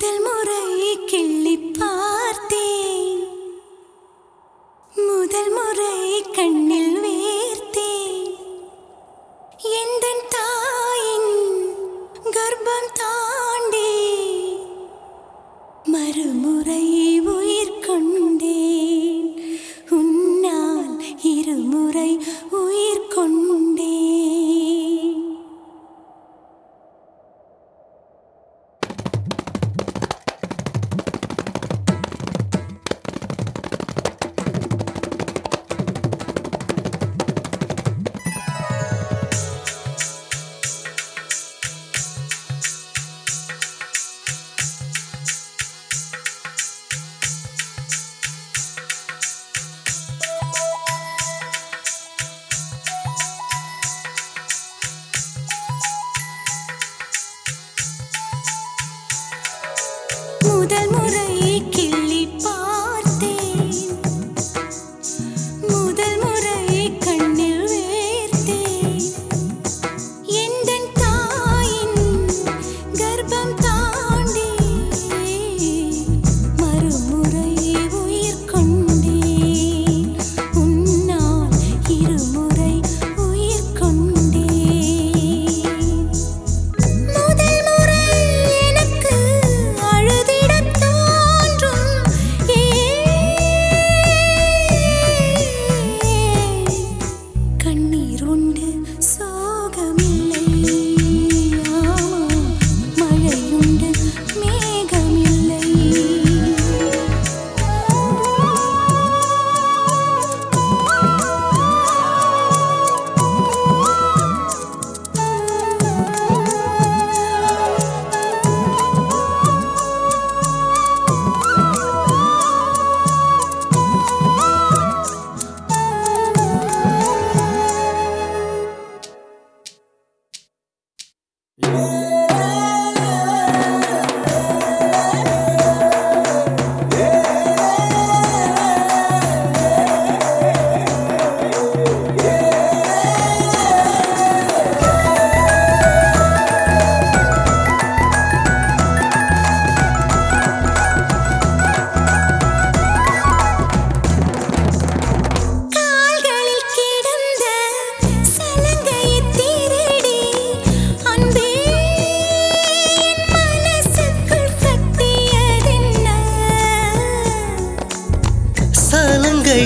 முதல் முறை கிள்ளி பார்த்தேன். முதல் முறை கண்ணில் வேர்த்தேன். எந்த தாயின் கர்ப்பம் தாண்டி. மறுமுறை உயிர் கொண்டேன். உன்னால் இருமுறை உயிர் கொண்டேன். முதல் முறை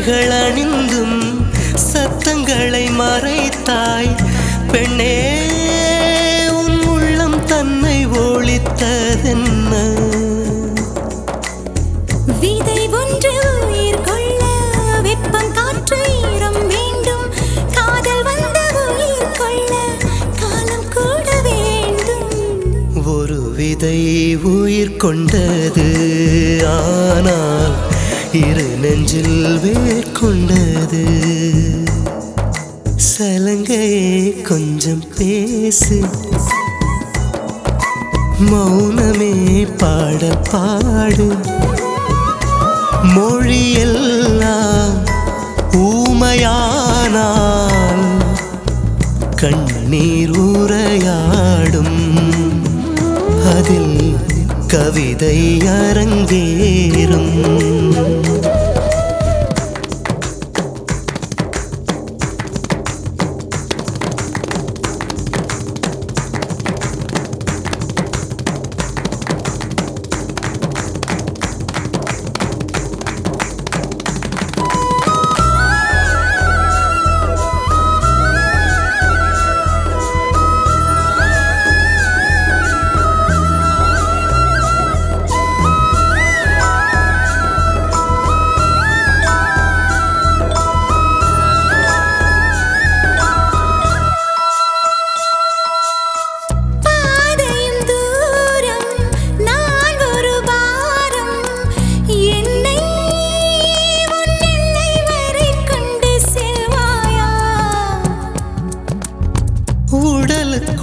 சலங்கைகள் அணிந்தும் சத்தங்களை மறைத்தாய். பெண்ணே உன் உள்ளம் தன்னை ஒழித்ததென்ன? விதை ஒன்று உயிர் கொள்ள வெப்பம் காற்று ஈரம் வேண்டும். காதல் வந்த உயிர் கொள்ள காலம் கூட வேண்டும். ஒரு விதை உயிர் கொண்டது ஆனால் இரு நெஞ்சில் வேர் கொண்டது சலங்கையே கொஞ்சம் பேசு. மௌனமே பாட பாடு. மொழியெல்லாம் ஊமையானால் கண்ணீர் உரையாடும். அதில் கவிதை அரங்கேறும்.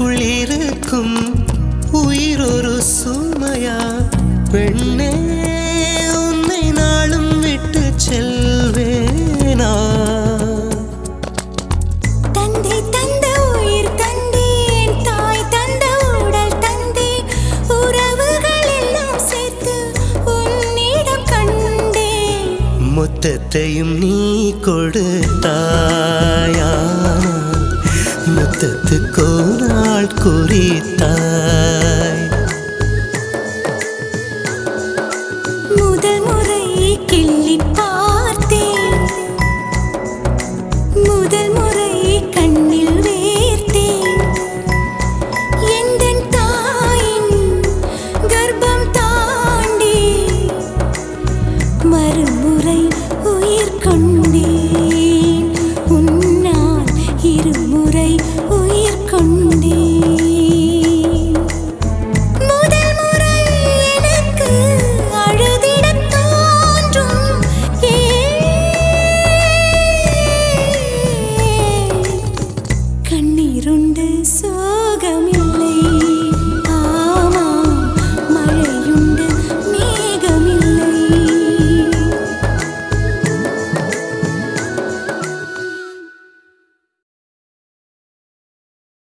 எனக்குள் இருக்கும் உயிரொரு சுமையா? பெண்ணே உன்னை நாளும் விட்டு செல்வேனா? முத்தத்தையும் நீ கொடுத்தாயா? முத்தத்துக்கு குறித்தான்